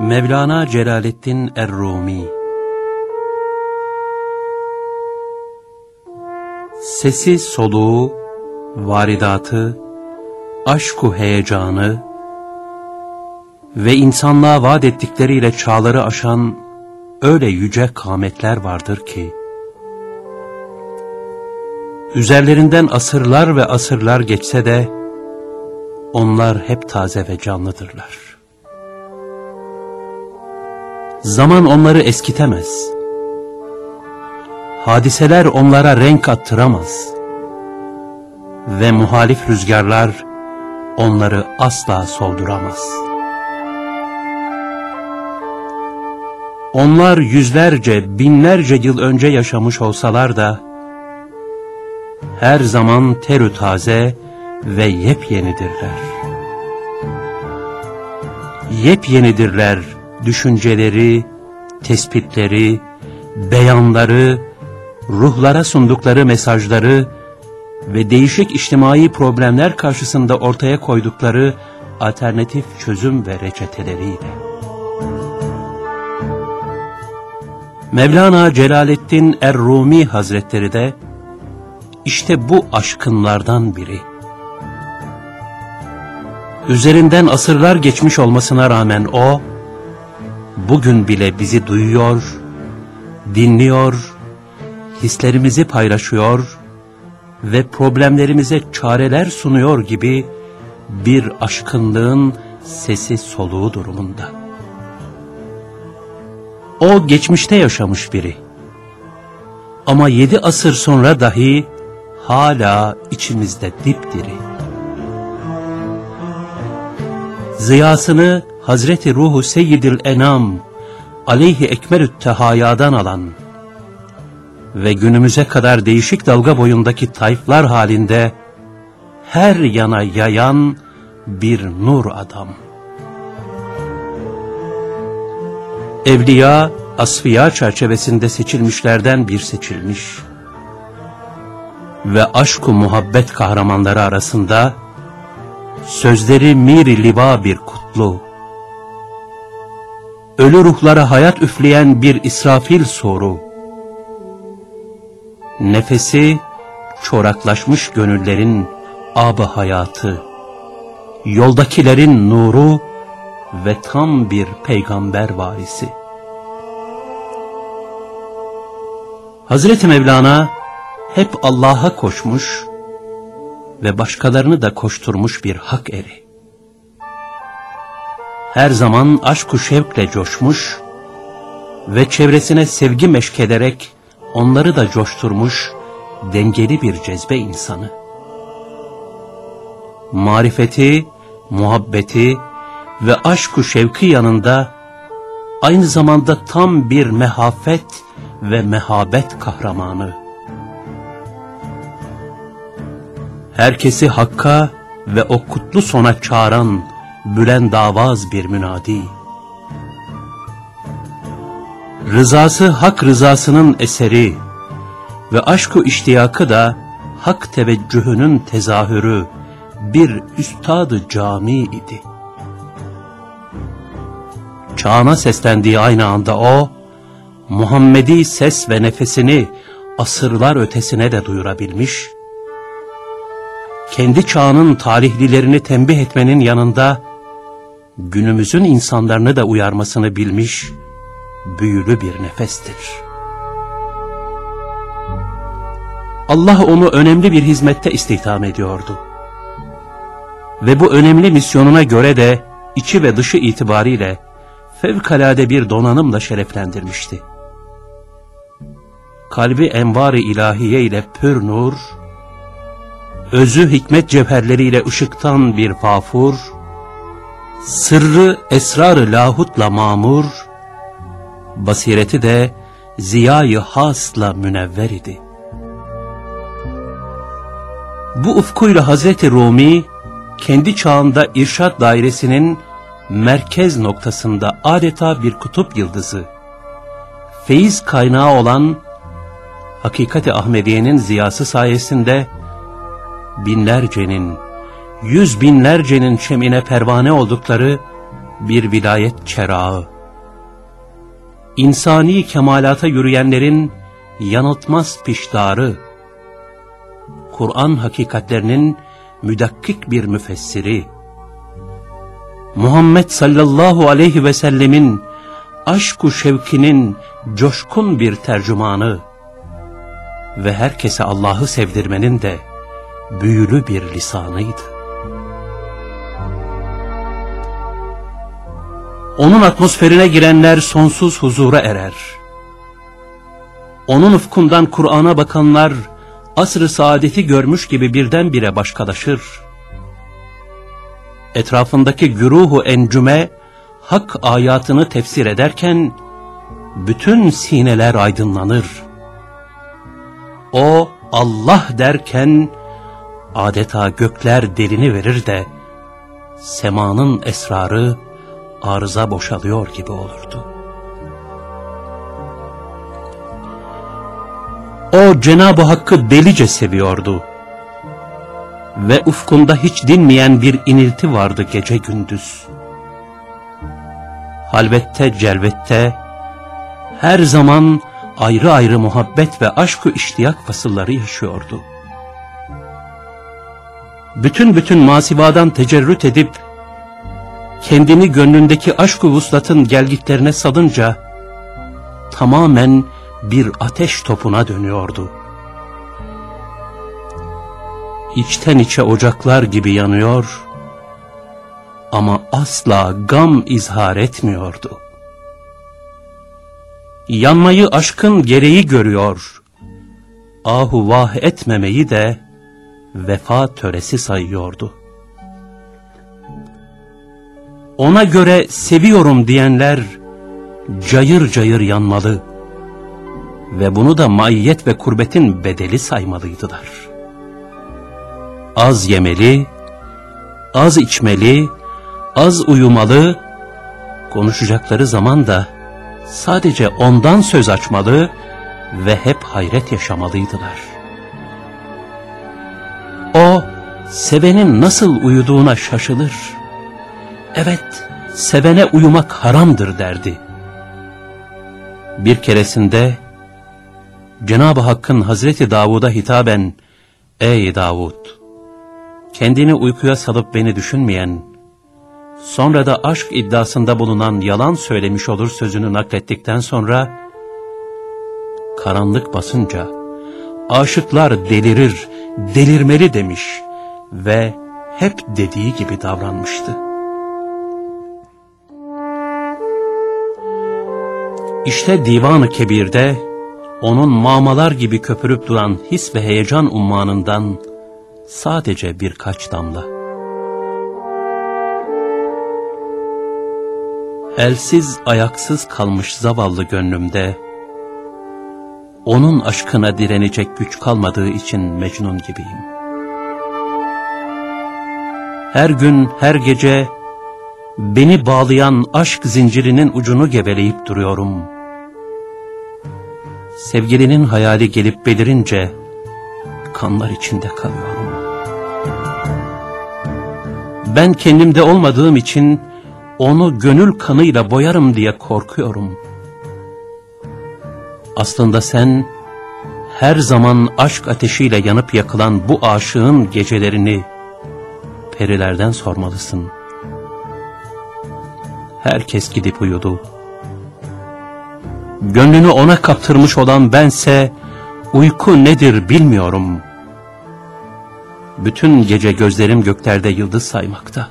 Mevlana Celaleddin Er-Rumi Sesi soluğu, varidatı, aşku heyecanı ve insanlığa vaat ettikleriyle çağları aşan öyle yüce kametler vardır ki, üzerlerinden asırlar ve asırlar geçse de, onlar hep taze ve canlıdırlar. Zaman onları eskitemez. Hadiseler onlara renk attıramaz. Ve muhalif rüzgarlar onları asla solduramaz. Onlar yüzlerce, binlerce yıl önce yaşamış olsalar da, her zaman terü taze ve yepyenidirler. Yepyenidirler düşünceleri, tespitleri, beyanları, ruhlara sundukları mesajları ve değişik içtimai problemler karşısında ortaya koydukları alternatif çözüm ve reçeteleriyle. Mevlana Celaleddin Er-Rumi Hazretleri de işte bu aşkınlardan biri. Üzerinden asırlar geçmiş olmasına rağmen o, bugün bile bizi duyuyor, dinliyor, hislerimizi paylaşıyor ve problemlerimize çareler sunuyor gibi bir aşkınlığın sesi soluğu durumunda. O geçmişte yaşamış biri. Ama yedi asır sonra dahi hala içimizde dipdiri. Ziyasını Hazreti Ruhu Seyyidil Enam aleyhi ekmelüt tehayadan alan ve günümüze kadar değişik dalga boyundaki tayflar halinde her yana yayan bir nur adam. Evliya, asfiya çerçevesinde seçilmişlerden bir seçilmiş ve aşk-ı muhabbet kahramanları arasında sözleri mir liba bir kutlu, ölü ruhlara hayat üfleyen bir İsrafil soru, nefesi çoraklaşmış gönüllerin abı hayatı, yoldakilerin nuru ve tam bir peygamber varisi. Hazreti Mevlana hep Allah'a koşmuş ve başkalarını da koşturmuş bir hak eri her zaman aşk-ı şevkle coşmuş ve çevresine sevgi meşkederek onları da coşturmuş dengeli bir cezbe insanı. Marifeti, muhabbeti ve aşk-ı şevki yanında aynı zamanda tam bir mehafet ve mehabet kahramanı. Herkesi hakka ve o kutlu sona çağıran bülen davaz bir münadi. Rızası hak rızasının eseri ve aşk-ı iştiyakı da hak teveccühünün tezahürü bir üstadı cami idi. Çağına seslendiği aynı anda o, Muhammedi ses ve nefesini asırlar ötesine de duyurabilmiş, kendi çağının talihlilerini tembih etmenin yanında, günümüzün insanlarını da uyarmasını bilmiş, büyülü bir nefestir. Allah onu önemli bir hizmette istihdam ediyordu. Ve bu önemli misyonuna göre de içi ve dışı itibariyle fevkalade bir donanımla şereflendirmişti. Kalbi envar-ı ilahiye ile pür nur, özü hikmet cevherleriyle ışıktan bir fafur, sırrı esrarı lahutla mamur, basireti de ziyayı hasla münevver idi. Bu ufkuyla Hazreti Rumi, kendi çağında irşat dairesinin merkez noktasında adeta bir kutup yıldızı, feyiz kaynağı olan Hakikati Ahmediye'nin ziyası sayesinde binlercenin, yüz binlercenin şemine pervane oldukları bir vilayet çerağı. İnsani kemalata yürüyenlerin yanıltmaz piştarı. Kur'an hakikatlerinin müdakkik bir müfessiri. Muhammed sallallahu aleyhi ve sellemin aşku şevkinin coşkun bir tercümanı ve herkese Allah'ı sevdirmenin de büyülü bir lisanıydı. Onun atmosferine girenler sonsuz huzura erer. Onun ufkundan Kur'an'a bakanlar asr-ı saadeti görmüş gibi birdenbire başkalaşır. Etrafındaki güruhu encüme hak ayatını tefsir ederken bütün sineler aydınlanır. O Allah derken adeta gökler delini verir de semanın esrarı arıza boşalıyor gibi olurdu. O Cenab-ı Hakk'ı delice seviyordu. Ve ufkunda hiç dinmeyen bir inilti vardı gece gündüz. Halvette celvette her zaman ayrı ayrı muhabbet ve aşk-ı iştiyak fasılları yaşıyordu. Bütün bütün masivadan tecerrüt edip kendini gönlündeki aşk-ı vuslatın gelgitlerine salınca tamamen bir ateş topuna dönüyordu. İçten içe ocaklar gibi yanıyor ama asla gam izhar etmiyordu. Yanmayı aşkın gereği görüyor, ahu vah etmemeyi de vefa töresi sayıyordu. Ona göre seviyorum diyenler cayır cayır yanmalı ve bunu da maiyet ve kurbetin bedeli saymalıydılar. Az yemeli, az içmeli, az uyumalı, konuşacakları zaman da sadece ondan söz açmalı ve hep hayret yaşamalıydılar. O, sevenin nasıl uyuduğuna şaşılır. Evet, sevene uyumak haramdır derdi. Bir keresinde Cenab-ı Hakk'ın Hazreti Davud'a hitaben, Ey Davud! Kendini uykuya salıp beni düşünmeyen, sonra da aşk iddiasında bulunan yalan söylemiş olur sözünü naklettikten sonra, karanlık basınca, aşıklar delirir, delirmeli demiş ve hep dediği gibi davranmıştı. İşte Divan-ı Kebir'de onun mamalar gibi köpürüp duran his ve heyecan ummanından sadece birkaç damla. Elsiz ayaksız kalmış zavallı gönlümde, onun aşkına direnecek güç kalmadığı için Mecnun gibiyim. Her gün, her gece beni bağlayan aşk zincirinin ucunu geveleyip duruyorum. Sevgilinin hayali gelip belirince kanlar içinde kalıyorum. Ben kendimde olmadığım için onu gönül kanıyla boyarım diye korkuyorum. Aslında sen her zaman aşk ateşiyle yanıp yakılan bu aşığın gecelerini perilerden sormalısın. Herkes gidip uyudu. Gönlünü ona kaptırmış olan bense uyku nedir bilmiyorum. Bütün gece gözlerim göklerde yıldız saymakta.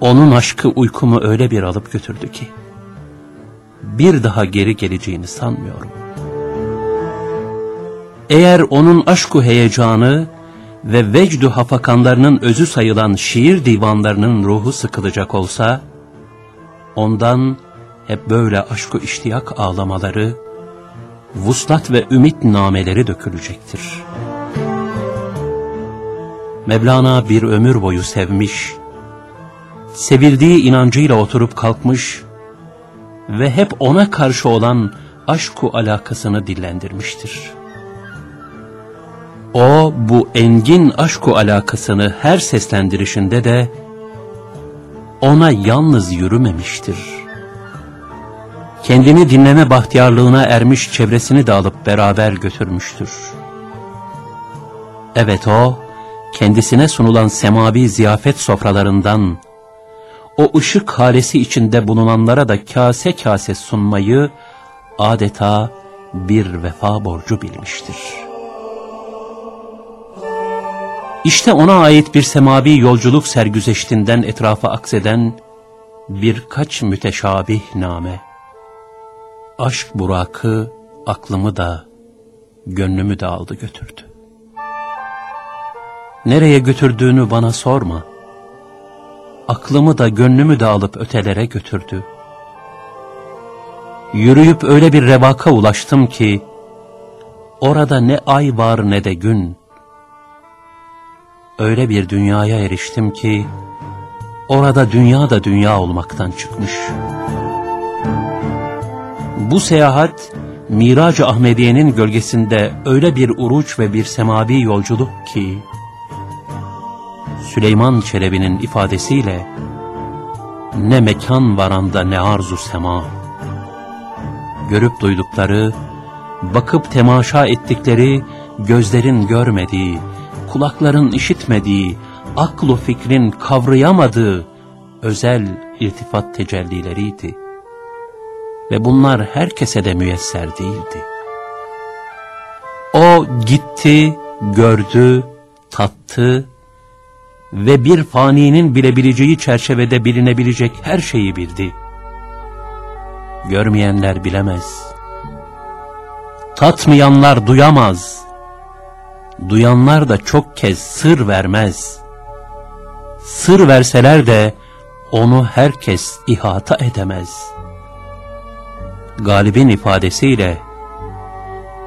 Onun aşkı uykumu öyle bir alıp götürdü ki, bir daha geri geleceğini sanmıyorum. Eğer onun aşku heyecanı ve vecdu hafakanlarının özü sayılan şiir divanlarının ruhu sıkılacak olsa, ondan hep böyle aşku iştiyak ağlamaları, vuslat ve ümit nameleri dökülecektir. Mevlana bir ömür boyu sevmiş, sevildiği inancıyla oturup kalkmış ve hep ona karşı olan aşku alakasını dillendirmiştir. O bu engin aşku alakasını her seslendirişinde de ona yalnız yürümemiştir. Kendini dinleme bahtiyarlığına ermiş çevresini de alıp beraber götürmüştür. Evet o, kendisine sunulan semavi ziyafet sofralarından, o ışık halesi içinde bulunanlara da kase kase sunmayı adeta bir vefa borcu bilmiştir. İşte ona ait bir semavi yolculuk sergüzeştinden etrafa akseden birkaç müteşabih name. Aşk burakı aklımı da gönlümü de aldı götürdü. Nereye götürdüğünü bana sorma. Aklımı da gönlümü de alıp ötelere götürdü. Yürüyüp öyle bir revaka ulaştım ki, orada ne ay var ne de gün. Öyle bir dünyaya eriştim ki, orada dünya da dünya olmaktan çıkmış. Bu seyahat, Mirac-ı Ahmediye'nin gölgesinde öyle bir uruç ve bir semavi yolculuk ki, Süleyman Çelebi'nin ifadesiyle, ne mekan varanda ne arzu sema, görüp duydukları, bakıp temaşa ettikleri, gözlerin görmediği, kulakların işitmediği, aklı fikrin kavrayamadığı özel irtifat tecellileriydi. Ve bunlar herkese de müyesser değildi. O gitti, gördü, tattı ve bir faninin bilebileceği çerçevede bilinebilecek her şeyi bildi. Görmeyenler bilemez. Tatmayanlar duyamaz. Duyanlar da çok kez sır vermez. Sır verseler de onu herkes ihata edemez. Galibin ifadesiyle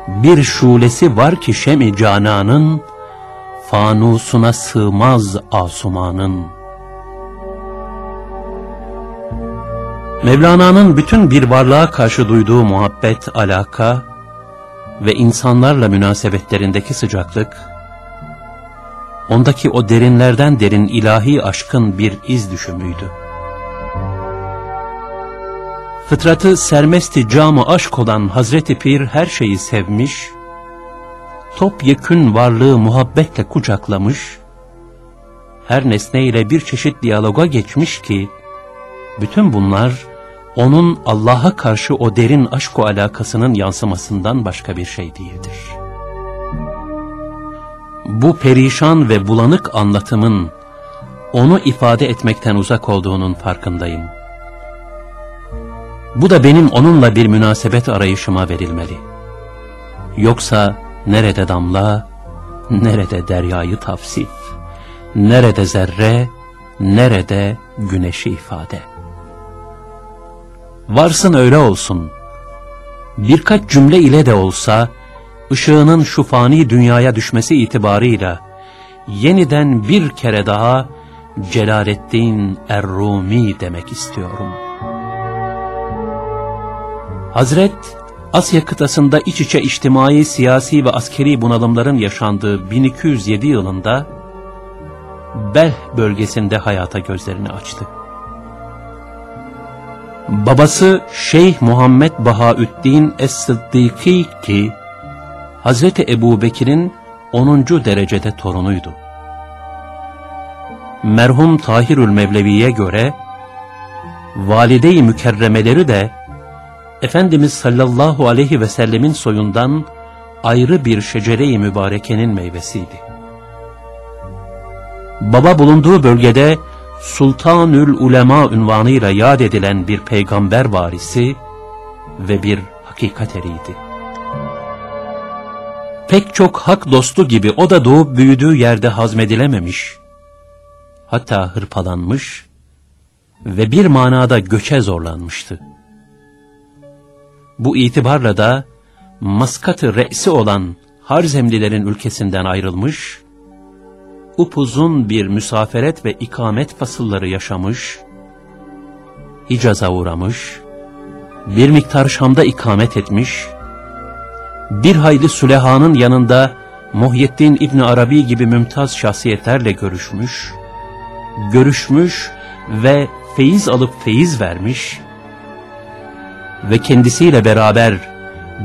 bir şulesi var ki şemi cananın fanusuna sığmaz asumanın. Mevlana'nın bütün bir varlığa karşı duyduğu muhabbet, alaka ve insanlarla münasebetlerindeki sıcaklık, ondaki o derinlerden derin ilahi aşkın bir iz düşümüydü. Fıtratı sermesti camı aşk olan Hazreti Pir her şeyi sevmiş, topyekün varlığı muhabbetle kucaklamış, her nesneyle bir çeşit diyaloga geçmiş ki, bütün bunlar onun Allah'a karşı o derin aşk o alakasının yansımasından başka bir şey değildir. Bu perişan ve bulanık anlatımın onu ifade etmekten uzak olduğunun farkındayım. Bu da benim onunla bir münasebet arayışıma verilmeli. Yoksa nerede damla, nerede deryayı tavsif, nerede zerre, nerede güneşi ifade.'' Varsın öyle olsun. Birkaç cümle ile de olsa, ışığının şu fani dünyaya düşmesi itibarıyla, yeniden bir kere daha Celaleddin Er-Rumi demek istiyorum. Hazret, Asya kıtasında iç içe içtimai, siyasi ve askeri bunalımların yaşandığı 1207 yılında, Belh bölgesinde hayata gözlerini açtı. Babası Şeyh Muhammed Bahaüddin Es-Sıddiki ki Hazreti Ebu Bekir'in 10. derecede torunuydu. Merhum Tahirül Mevlevi'ye göre valide-i mükerremeleri de Efendimiz sallallahu aleyhi ve sellemin soyundan ayrı bir şecere-i mübarekenin meyvesiydi. Baba bulunduğu bölgede Sultanül Ulema ünvanıyla yad edilen bir peygamber varisi ve bir hakikat eriydi. Pek çok hak dostu gibi o da doğup büyüdüğü yerde hazmedilememiş, hatta hırpalanmış ve bir manada göçe zorlanmıştı. Bu itibarla da maskatı re'si olan Harzemlilerin ülkesinden ayrılmış upuzun bir müsaferet ve ikamet fasılları yaşamış, Hicaz'a uğramış, bir miktar Şam'da ikamet etmiş, bir hayli Süleyha'nın yanında Muhyiddin İbni Arabi gibi mümtaz şahsiyetlerle görüşmüş, görüşmüş ve feyiz alıp feyiz vermiş ve kendisiyle beraber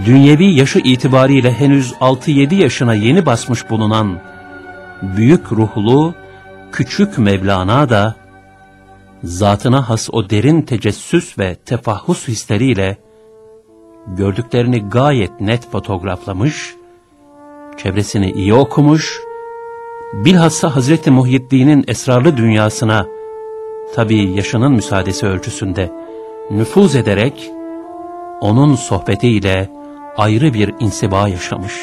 dünyevi yaşı itibariyle henüz 6-7 yaşına yeni basmış bulunan büyük ruhlu küçük Mevlana da zatına has o derin tecessüs ve tefahhus hisleriyle gördüklerini gayet net fotoğraflamış, çevresini iyi okumuş, bilhassa Hazreti Muhyiddin'in esrarlı dünyasına, tabi yaşının müsaadesi ölçüsünde, nüfuz ederek, onun sohbetiyle ayrı bir insiba yaşamış.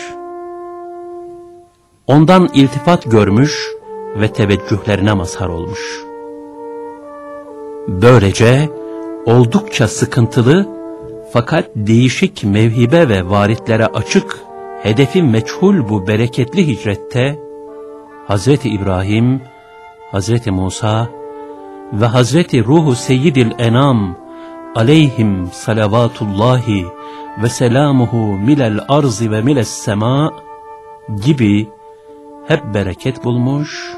Ondan iltifat görmüş ve teveccühlerine mazhar olmuş. Böylece oldukça sıkıntılı fakat değişik mevhibe ve varitlere açık, hedefi meçhul bu bereketli hicrette, Hazreti İbrahim, Hazreti Musa ve Hazreti Ruhu Seyyidil Enam aleyhim salavatullahi ve selamuhu milel arzi ve miles sema gibi hep bereket bulmuş,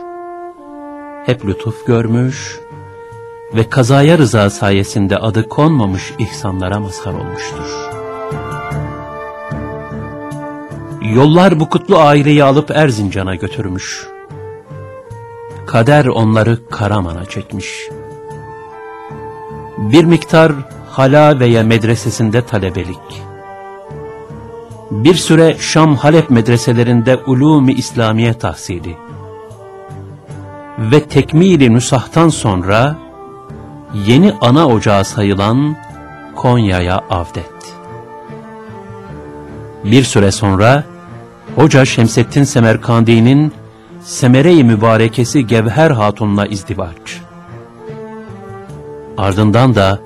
hep lütuf görmüş ve kazaya rıza sayesinde adı konmamış ihsanlara mazhar olmuştur. Yollar bu kutlu aileyi alıp Erzincan'a götürmüş. Kader onları Karaman'a çekmiş. Bir miktar hala veya medresesinde talebelik. Bir süre Şam Halep medreselerinde ulûm-i İslamiye tahsili. Ve tekmili nüsahtan sonra yeni ana ocağı sayılan Konya'ya avdet. Bir süre sonra Hoca Şemsettin Semerkandi'nin Semere-i Mübarekesi Gevher Hatun'la izdivaç. Ardından da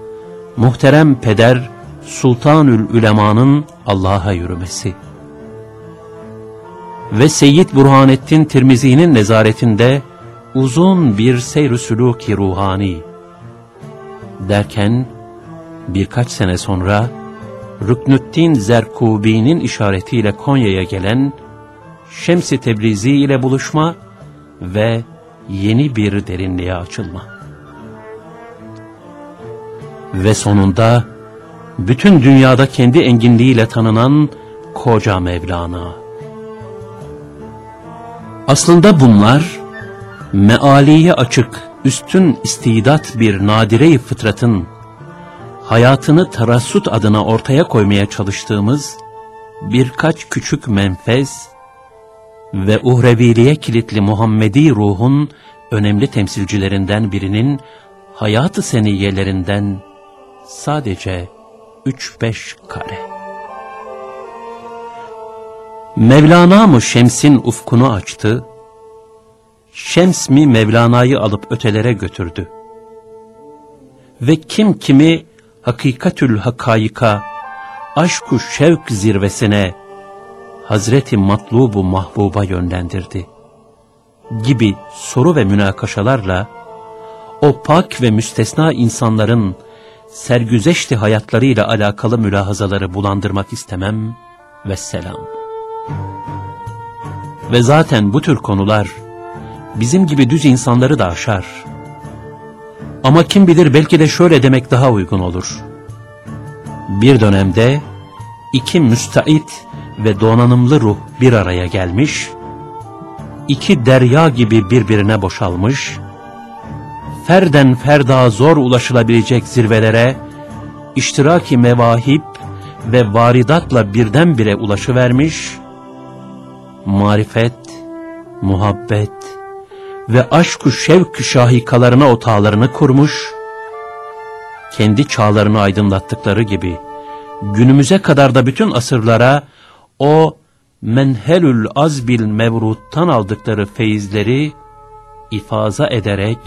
muhterem peder Sultanül Ülema'nın Allah'a yürümesi. Ve Seyyid Burhanettin Tirmizi'nin nezaretinde uzun bir seyr-ü sülûk ruhani. Derken birkaç sene sonra Rüknüddin Zerkubi'nin işaretiyle Konya'ya gelen Şems-i Tebrizi ile buluşma ve yeni bir derinliğe açılma. Ve sonunda bütün dünyada kendi enginliğiyle tanınan koca Mevlana. Aslında bunlar mealiye açık, üstün istidat bir nadire-i fıtratın hayatını tarassut adına ortaya koymaya çalıştığımız birkaç küçük menfez ve uhreviliğe kilitli Muhammedi ruhun önemli temsilcilerinden birinin hayatı seniyelerinden sadece üç beş kare. Mevlana mı Şems'in ufkunu açtı, Şems mi Mevlana'yı alıp ötelere götürdü? Ve kim kimi hakikatül hakayika, aşku şevk zirvesine, Hazreti Matlubu Mahbuba yönlendirdi gibi soru ve münakaşalarla o pak ve müstesna insanların sergüzeşti hayatlarıyla alakalı mülahazaları bulandırmak istemem ve selam. Ve zaten bu tür konular bizim gibi düz insanları da aşar. Ama kim bilir belki de şöyle demek daha uygun olur. Bir dönemde iki müstait ve donanımlı ruh bir araya gelmiş, iki derya gibi birbirine boşalmış, ferden ferda zor ulaşılabilecek zirvelere, iştiraki mevahip ve varidatla birdenbire ulaşıvermiş, marifet, muhabbet ve aşk-ı şevk şahikalarına otağlarını kurmuş, kendi çağlarını aydınlattıkları gibi, günümüze kadar da bütün asırlara o menhelül azbil mevruttan aldıkları feyizleri ifaza ederek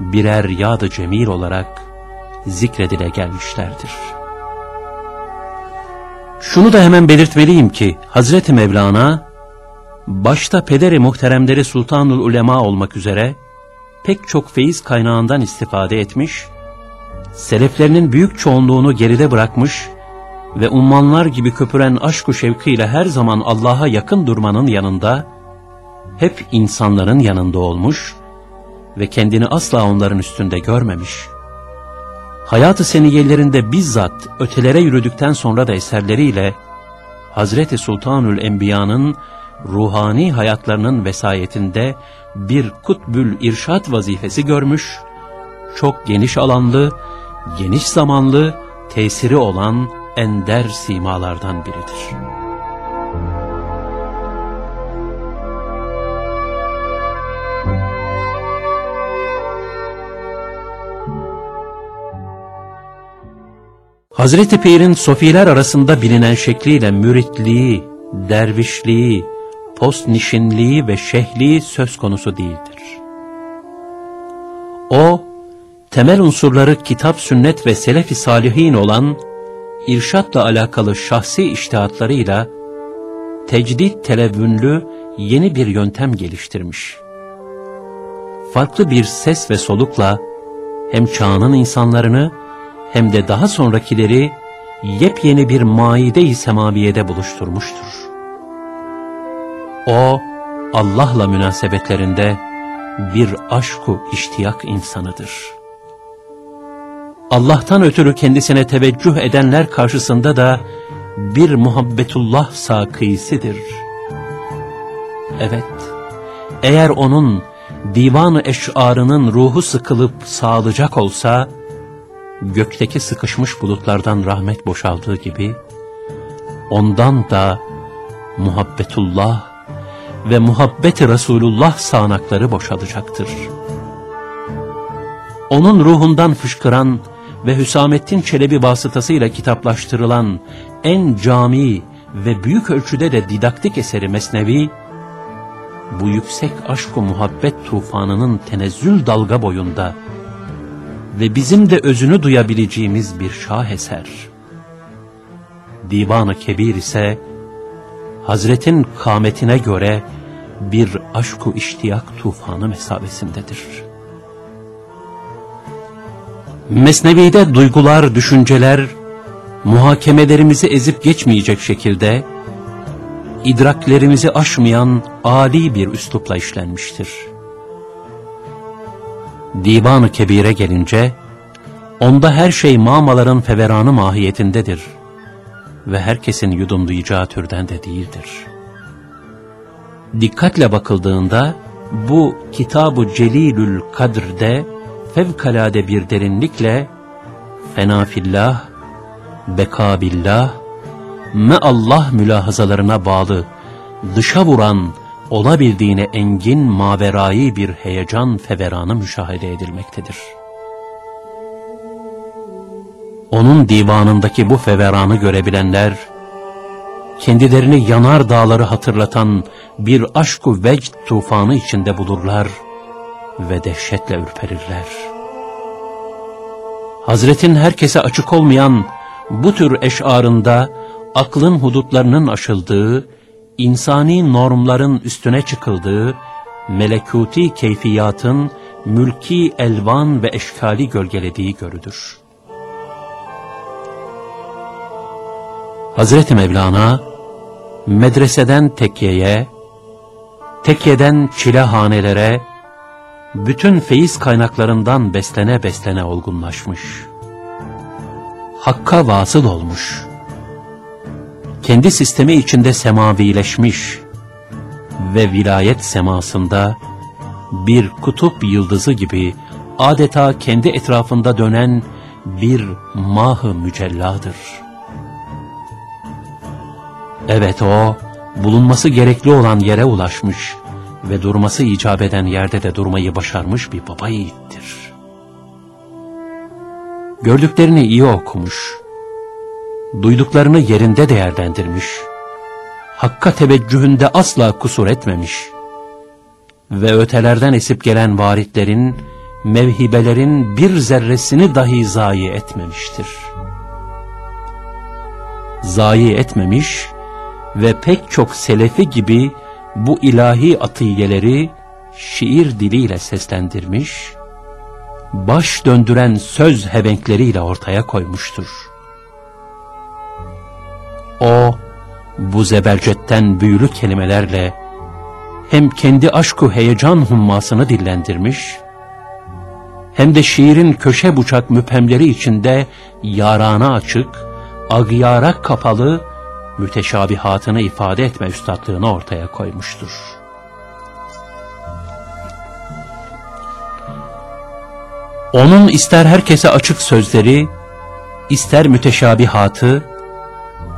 birer yadı cemil olarak zikredile gelmişlerdir. Şunu da hemen belirtmeliyim ki Hazreti Mevlana başta pederi muhteremleri Sultanul Ulema olmak üzere pek çok feyiz kaynağından istifade etmiş, seleflerinin büyük çoğunluğunu geride bırakmış ve ummanlar gibi köpüren aşk-ı şevkiyle her zaman Allah'a yakın durmanın yanında, hep insanların yanında olmuş ve kendini asla onların üstünde görmemiş, hayatı seniyelerinde bizzat ötelere yürüdükten sonra da eserleriyle Hazreti Sultanül Enbiya'nın ruhani hayatlarının vesayetinde bir kutbül irşat vazifesi görmüş, çok geniş alanlı, geniş zamanlı, tesiri olan ender simalardan biridir. Hazreti Pir'in sofiler arasında bilinen şekliyle müritliği, dervişliği, postnişinliği ve şehliği söz konusu değildir. O, temel unsurları kitap, sünnet ve selef-i salihin olan irşatla alakalı şahsi iştihatlarıyla tecdit televünlü yeni bir yöntem geliştirmiş. Farklı bir ses ve solukla hem çağının insanlarını hem de daha sonrakileri yepyeni bir maide-i semaviyede buluşturmuştur. O, Allah'la münasebetlerinde bir aşku iştiyak insanıdır. Allah'tan ötürü kendisine teveccüh edenler karşısında da bir muhabbetullah sakisidir. Evet, eğer onun divan-ı eşarının ruhu sıkılıp sağlayacak olsa, gökteki sıkışmış bulutlardan rahmet boşaldığı gibi, ondan da muhabbetullah ve muhabbeti Resulullah sağanakları boşalacaktır. Onun ruhundan fışkıran ve Hüsamettin Çelebi vasıtasıyla kitaplaştırılan en cami ve büyük ölçüde de didaktik eseri Mesnevi, bu yüksek aşk-ı muhabbet tufanının tenezzül dalga boyunda ve bizim de özünü duyabileceğimiz bir şaheser. Divan-ı Kebir ise Hazretin kâmetine göre bir aşk-ı iştiyak tufanı mesabesindedir. Mesnevi'de duygular, düşünceler, muhakemelerimizi ezip geçmeyecek şekilde, idraklerimizi aşmayan âli bir üslupla işlenmiştir. Divan-ı Kebir'e gelince, onda her şey mamaların feveranı mahiyetindedir ve herkesin yudumlayacağı türden de değildir. Dikkatle bakıldığında, bu Kitab-ı Celilül Kadr'de fevkalade bir derinlikle fenafillah, bekabillah, Allah mülahazalarına bağlı, dışa vuran, olabildiğine engin maverayı bir heyecan feveranı müşahede edilmektedir. Onun divanındaki bu feveranı görebilenler, kendilerini yanar dağları hatırlatan bir aşk-ı vecd tufanı içinde bulurlar ve dehşetle ürperirler. Hazretin herkese açık olmayan bu tür eşarında aklın hudutlarının aşıldığı insani normların üstüne çıkıldığı, melekuti keyfiyatın mülki elvan ve eşkali gölgelediği görüdür. Hazreti Mevlana, medreseden tekkeye, tekkeden çilehanelere, bütün feyiz kaynaklarından beslene beslene olgunlaşmış. Hakka vasıl olmuş kendi sistemi içinde semavileşmiş ve vilayet semasında bir kutup yıldızı gibi adeta kendi etrafında dönen bir mahı mücelladır. Evet o, bulunması gerekli olan yere ulaşmış ve durması icap eden yerde de durmayı başarmış bir baba yiğittir. Gördüklerini iyi okumuş, duyduklarını yerinde değerlendirmiş, hakka teveccühünde asla kusur etmemiş ve ötelerden esip gelen varitlerin, mevhibelerin bir zerresini dahi zayi etmemiştir. Zayi etmemiş ve pek çok selefi gibi bu ilahi atiyeleri şiir diliyle seslendirmiş, baş döndüren söz hevenkleriyle ortaya koymuştur. O, bu zebercetten büyülü kelimelerle hem kendi aşku heyecan hummasını dillendirmiş, hem de şiirin köşe bucak müphemleri içinde yarana açık, agıyara kapalı, müteşabihatını ifade etme üstadlığını ortaya koymuştur. Onun ister herkese açık sözleri, ister müteşabihatı,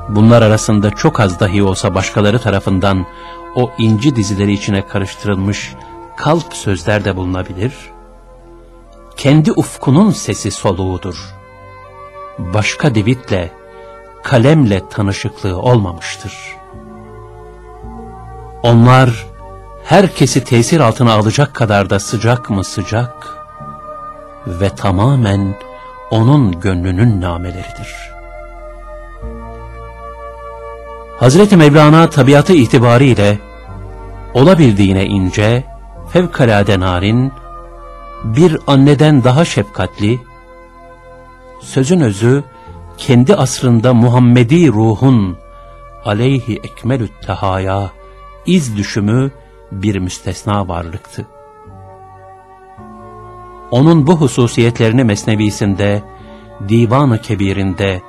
bunlar arasında çok az dahi olsa başkaları tarafından o inci dizileri içine karıştırılmış kalp sözler de bulunabilir. Kendi ufkunun sesi soluğudur. Başka divitle, kalemle tanışıklığı olmamıştır. Onlar herkesi tesir altına alacak kadar da sıcak mı sıcak ve tamamen onun gönlünün nameleridir. Hazreti Mevlana tabiatı itibariyle olabildiğine ince, fevkalade narin, bir anneden daha şefkatli, sözün özü kendi asrında Muhammedi ruhun aleyhi ekmelüt tehaya iz düşümü bir müstesna varlıktı. Onun bu hususiyetlerini Mesnevisinde, Divan-ı Kebir'inde,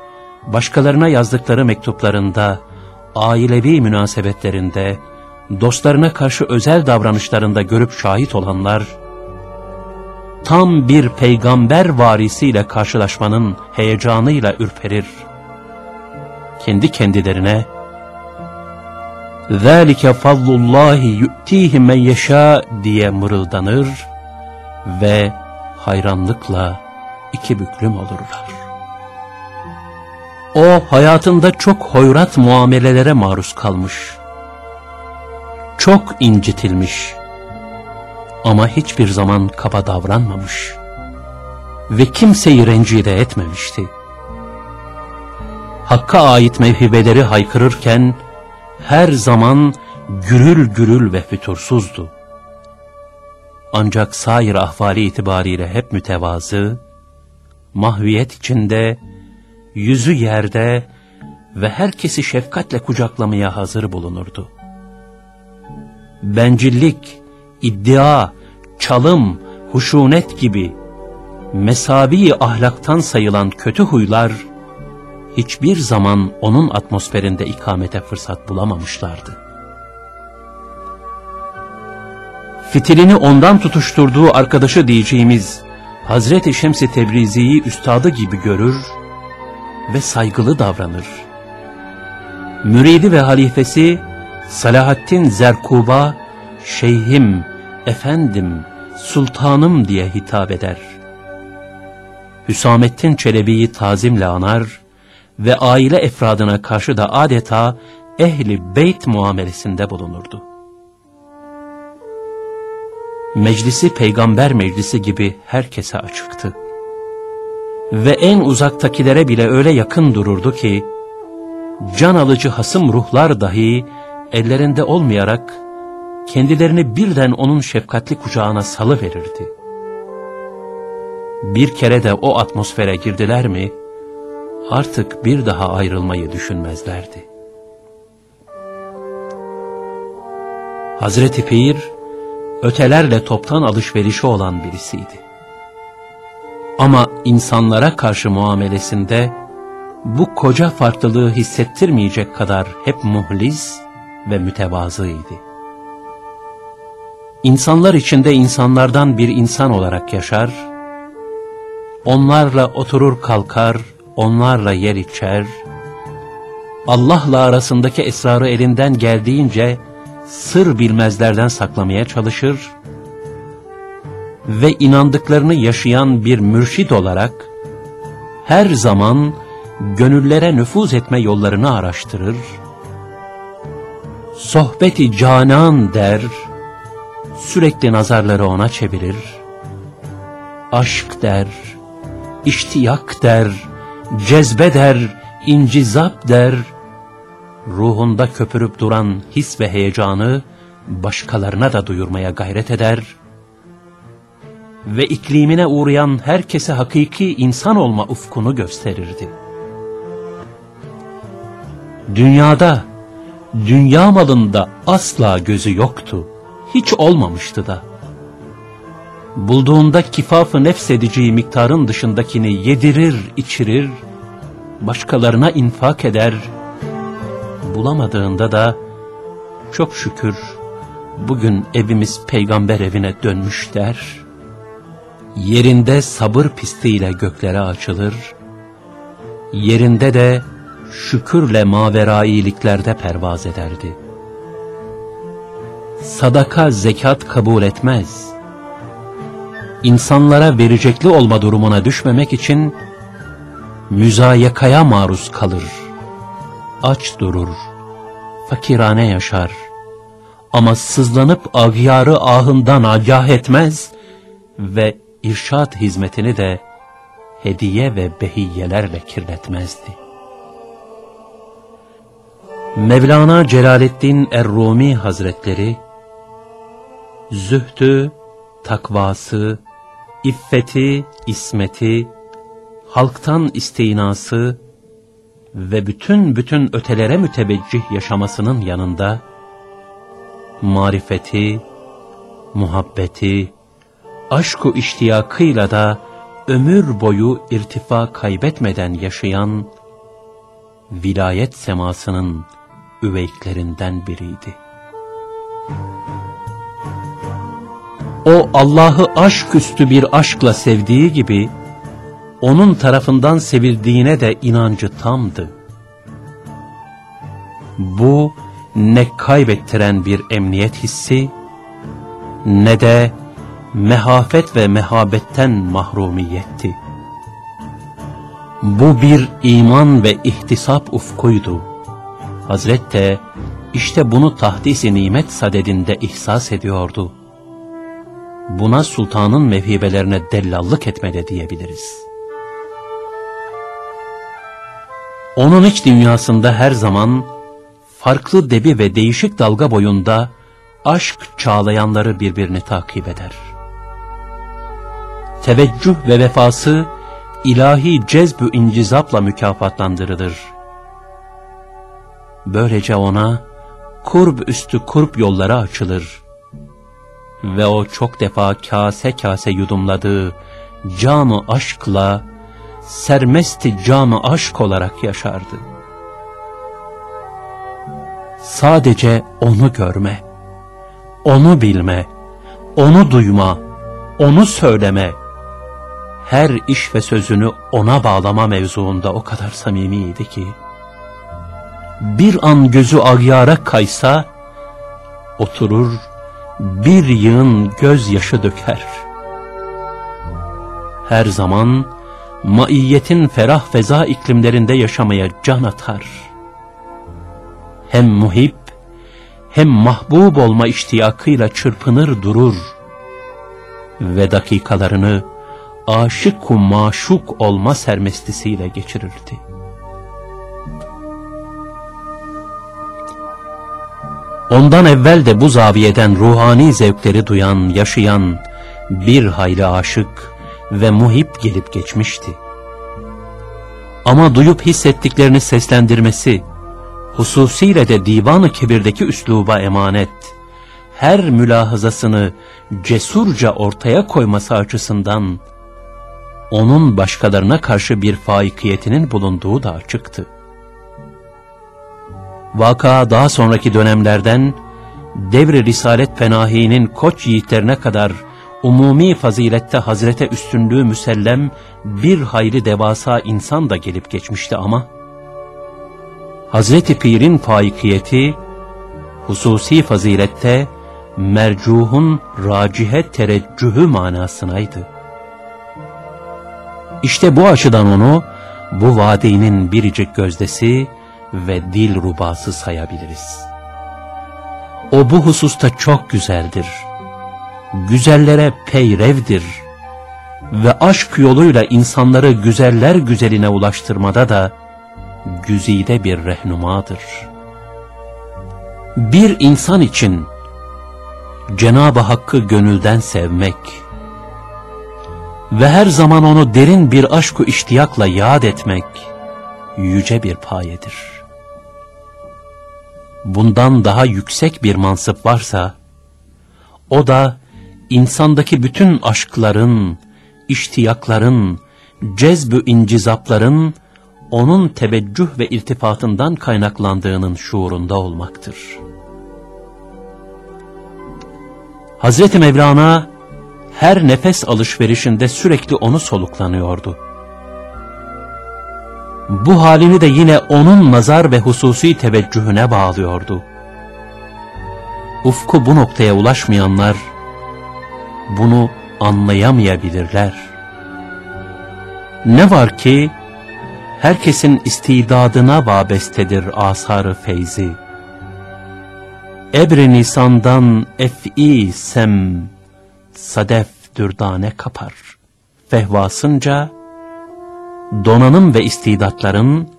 başkalarına yazdıkları mektuplarında, ailevi münasebetlerinde, dostlarına karşı özel davranışlarında görüp şahit olanlar, tam bir peygamber varisiyle karşılaşmanın heyecanıyla ürperir. Kendi kendilerine, ذَٰلِكَ فَضْلُ اللّٰهِ يُؤْتِيهِ مَنْ يَشَاء diye mırıldanır ve hayranlıkla iki büklüm olurlar. O hayatında çok hoyrat muamelelere maruz kalmış. Çok incitilmiş. Ama hiçbir zaman kaba davranmamış. Ve kimseyi rencide etmemişti. Hakka ait mevhibeleri haykırırken her zaman gürül gürül ve fütursuzdu. Ancak sair ahvali itibariyle hep mütevazı, mahviyet içinde, yüzü yerde ve herkesi şefkatle kucaklamaya hazır bulunurdu. Bencillik, iddia, çalım, huşunet gibi mesabi ahlaktan sayılan kötü huylar hiçbir zaman onun atmosferinde ikamete fırsat bulamamışlardı. fitilini ondan tutuşturduğu arkadaşı diyeceğimiz Hazreti Şems-i Tebrizi'yi üstadı gibi görür ve saygılı davranır. Müridi ve halifesi Salahaddin Zerkuba, şeyhim, efendim, sultanım diye hitap eder. Hüsamettin Çelebi'yi tazimle anar ve aile efradına karşı da adeta ehli beyt muamelesinde bulunurdu meclisi peygamber meclisi gibi herkese açıktı. Ve en uzaktakilere bile öyle yakın dururdu ki, can alıcı hasım ruhlar dahi ellerinde olmayarak kendilerini birden onun şefkatli kucağına salı verirdi. Bir kere de o atmosfere girdiler mi, artık bir daha ayrılmayı düşünmezlerdi. Hazreti Pir, ötelerle toptan alışverişi olan birisiydi. Ama insanlara karşı muamelesinde bu koca farklılığı hissettirmeyecek kadar hep muhlis ve mütevazıydı. İnsanlar içinde insanlardan bir insan olarak yaşar, onlarla oturur kalkar, onlarla yer içer, Allah'la arasındaki esrarı elinden geldiğince sır bilmezlerden saklamaya çalışır ve inandıklarını yaşayan bir mürşid olarak her zaman gönüllere nüfuz etme yollarını araştırır, sohbeti canan der, sürekli nazarları ona çevirir, aşk der, iştiyak der, cezbe der, incizap der, ruhunda köpürüp duran his ve heyecanı başkalarına da duyurmaya gayret eder ve iklimine uğrayan herkese hakiki insan olma ufkunu gösterirdi. Dünyada, dünya malında asla gözü yoktu, hiç olmamıştı da. bulduğunda kifafı nefsedeceği miktarın dışındakini yedirir, içirir, başkalarına infak eder, bulamadığında da çok şükür bugün evimiz peygamber evine dönmüş der, yerinde sabır pistiyle göklere açılır, yerinde de şükürle maveraiiliklerde pervaz ederdi. Sadaka zekat kabul etmez. İnsanlara verecekli olma durumuna düşmemek için müzayekaya maruz kalır. Aç durur, fakirane yaşar. Ama sızlanıp agyarı ahından agah etmez ve irşat hizmetini de hediye ve behiyyelerle kirletmezdi. Mevlana Celaleddin Er-Rumi Hazretleri, zühdü, takvası, iffeti, ismeti, halktan isteinası ve bütün bütün ötelere müteveccih yaşamasının yanında, marifeti, muhabbeti, aşku iştiyakıyla da ömür boyu irtifa kaybetmeden yaşayan vilayet semasının üveyklerinden biriydi. O Allah'ı aşk üstü bir aşkla sevdiği gibi, onun tarafından sevildiğine de inancı tamdı. Bu ne kaybettiren bir emniyet hissi, ne de mehafet ve mehabetten mahrumiyetti. Bu bir iman ve ihtisap ufkuydu. Hazret de işte bunu tahdis-i nimet sadedinde ihsas ediyordu. Buna sultanın mevhibelerine dellallık etmede diyebiliriz. Onun iç dünyasında her zaman farklı debi ve değişik dalga boyunda aşk çağlayanları birbirini takip eder. Teveccüh ve vefası ilahi cezbü incizapla mükafatlandırılır. Böylece ona kurb üstü kurb yolları açılır. Ve o çok defa kase kase yudumladığı canı aşkla sermesti canı aşk olarak yaşardı. Sadece onu görme, onu bilme, onu duyma, onu söyleme, her iş ve sözünü ona bağlama mevzuunda o kadar samimiydi ki, bir an gözü agyara kaysa, oturur, bir yığın gözyaşı döker. Her zaman, maiyetin ferah feza iklimlerinde yaşamaya can atar. Hem muhip, hem mahbub olma iştiyakıyla çırpınır durur ve dakikalarını aşık-u maşuk olma sermestisiyle geçirirdi. Ondan evvel de bu zaviyeden ruhani zevkleri duyan, yaşayan bir hayli aşık ve muhip gelip geçmişti. Ama duyup hissettiklerini seslendirmesi, hususiyle de Divan-ı Kebir'deki üsluba emanet, her mülahazasını cesurca ortaya koyması açısından, onun başkalarına karşı bir faikiyetinin bulunduğu da açıktı. Vaka daha sonraki dönemlerden, devri Risalet Fenahi'nin koç yiğitlerine kadar umumi fazilette Hazrete üstünlüğü müsellem bir hayli devasa insan da gelip geçmişti ama, Hazreti Pir'in faikiyeti, hususi fazilette mercuhun racihe tereccühü manasınaydı. İşte bu açıdan onu, bu vadinin biricik gözdesi ve dil rubası sayabiliriz. O bu hususta çok güzeldir. Güzellere peyrevdir. Ve aşk yoluyla insanları güzeller güzeline ulaştırmada da güzide bir rehnumadır. Bir insan için Cenab-ı Hakk'ı gönülden sevmek ve her zaman onu derin bir aşk-ı iştiyakla yad etmek yüce bir payedir. Bundan daha yüksek bir mansıp varsa, o da insandaki bütün aşkların, iştiyakların, cezbü incizapların onun teveccüh ve irtifatından kaynaklandığının şuurunda olmaktır. Hazreti Mevlana her nefes alışverişinde sürekli onu soluklanıyordu. Bu halini de yine onun nazar ve hususi teveccühüne bağlıyordu. Ufku bu noktaya ulaşmayanlar bunu anlayamayabilirler. Ne var ki herkesin istidadına vabestedir asarı feyzi. Ebre nisandan ef'i sem sadef dürdane kapar. Fehvasınca donanım ve istidatların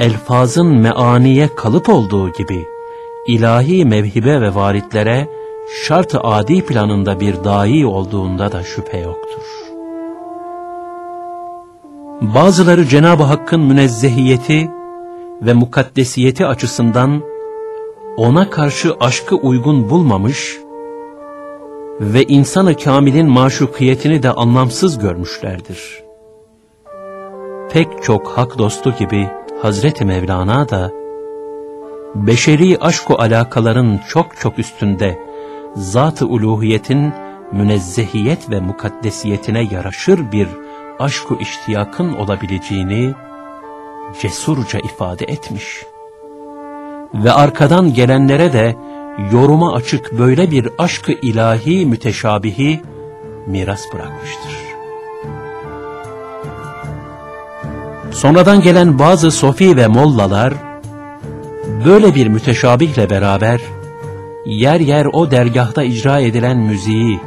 elfazın meaniye kalıp olduğu gibi ilahi mevhibe ve varitlere şart-ı adi planında bir dahi olduğunda da şüphe yoktur. Bazıları Cenab-ı Hakk'ın münezzehiyeti ve mukaddesiyeti açısından ona karşı aşkı uygun bulmamış ve insanı kamilin maşukiyetini de anlamsız görmüşlerdir. Pek çok hak dostu gibi Hazreti Mevlana da beşeri aşk-ı alakaların çok çok üstünde zat-ı uluhiyetin münezzehiyet ve mukaddesiyetine yaraşır bir aşk-ı iştiyakın olabileceğini cesurca ifade etmiş. Ve arkadan gelenlere de yoruma açık böyle bir aşkı ilahi müteşabihi miras bırakmıştır. Sonradan gelen bazı sofi ve mollalar böyle bir müteşabihle beraber yer yer o dergahta icra edilen müziği,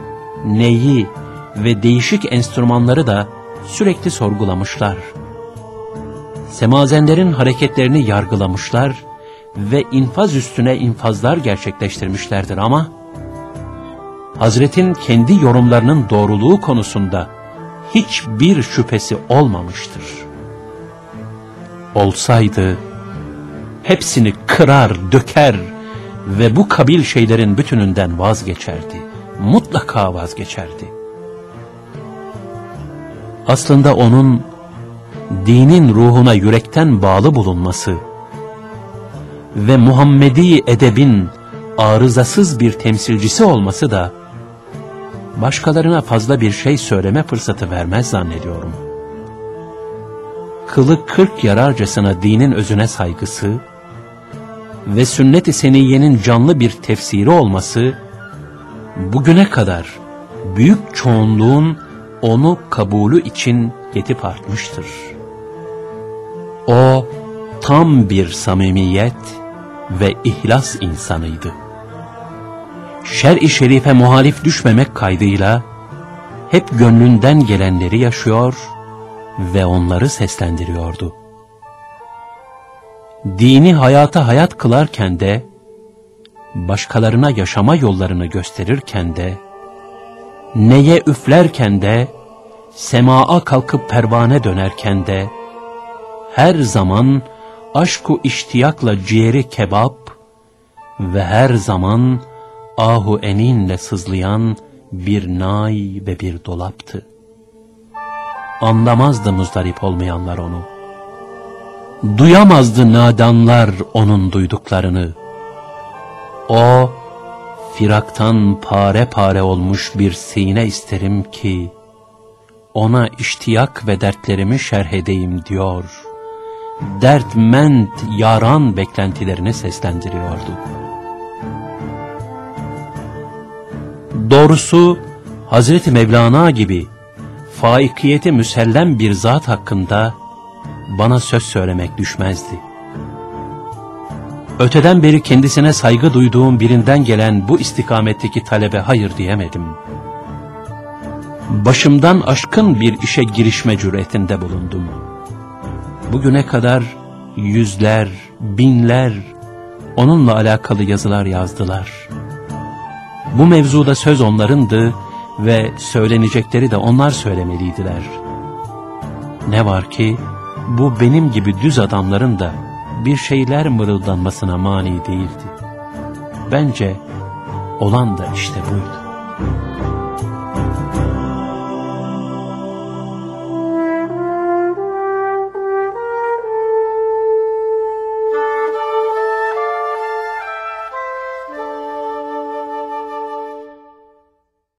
neyi ve değişik enstrümanları da sürekli sorgulamışlar. Semazenlerin hareketlerini yargılamışlar ve infaz üstüne infazlar gerçekleştirmişlerdir ama Hazretin kendi yorumlarının doğruluğu konusunda hiçbir şüphesi olmamıştır. Olsaydı hepsini kırar, döker ve bu kabil şeylerin bütününden vazgeçerdi. Mutlaka vazgeçerdi. Aslında onun dinin ruhuna yürekten bağlı bulunması ve Muhammedi edebin arızasız bir temsilcisi olması da başkalarına fazla bir şey söyleme fırsatı vermez zannediyorum. Kılı kırk yararcasına dinin özüne saygısı ve sünnet-i seniyyenin canlı bir tefsiri olması, bugüne kadar büyük çoğunluğun onu kabulü için yetip artmıştır. O tam bir samimiyet ve ihlas insanıydı. Şer-i şerife muhalif düşmemek kaydıyla hep gönlünden gelenleri yaşıyor ve onları seslendiriyordu. Dini hayata hayat kılarken de, başkalarına yaşama yollarını gösterirken de, neye üflerken de, semaa kalkıp pervane dönerken de, her zaman aşku iştiyakla ciğeri kebap ve her zaman ahu eninle sızlayan bir nay ve bir dolaptı. Anlamazdı muzdarip olmayanlar onu. Duyamazdı nadanlar onun duyduklarını. O, firaktan pare pare olmuş bir sine isterim ki, ona iştiyak ve dertlerimi şerh edeyim diyor. Dertment yaran beklentilerini seslendiriyordu. Doğrusu Hazreti Mevlana gibi faikiyeti müsellem bir zat hakkında bana söz söylemek düşmezdi. Öteden beri kendisine saygı duyduğum birinden gelen bu istikametteki talebe hayır diyemedim. Başımdan aşkın bir işe girişme cüretinde bulundum. Bugüne kadar yüzler, binler onunla alakalı yazılar yazdılar. Bu mevzuda söz onlarındı ve söylenecekleri de onlar söylemeliydiler. Ne var ki bu benim gibi düz adamların da bir şeyler mırıldanmasına mani değildi. Bence olan da işte buydu.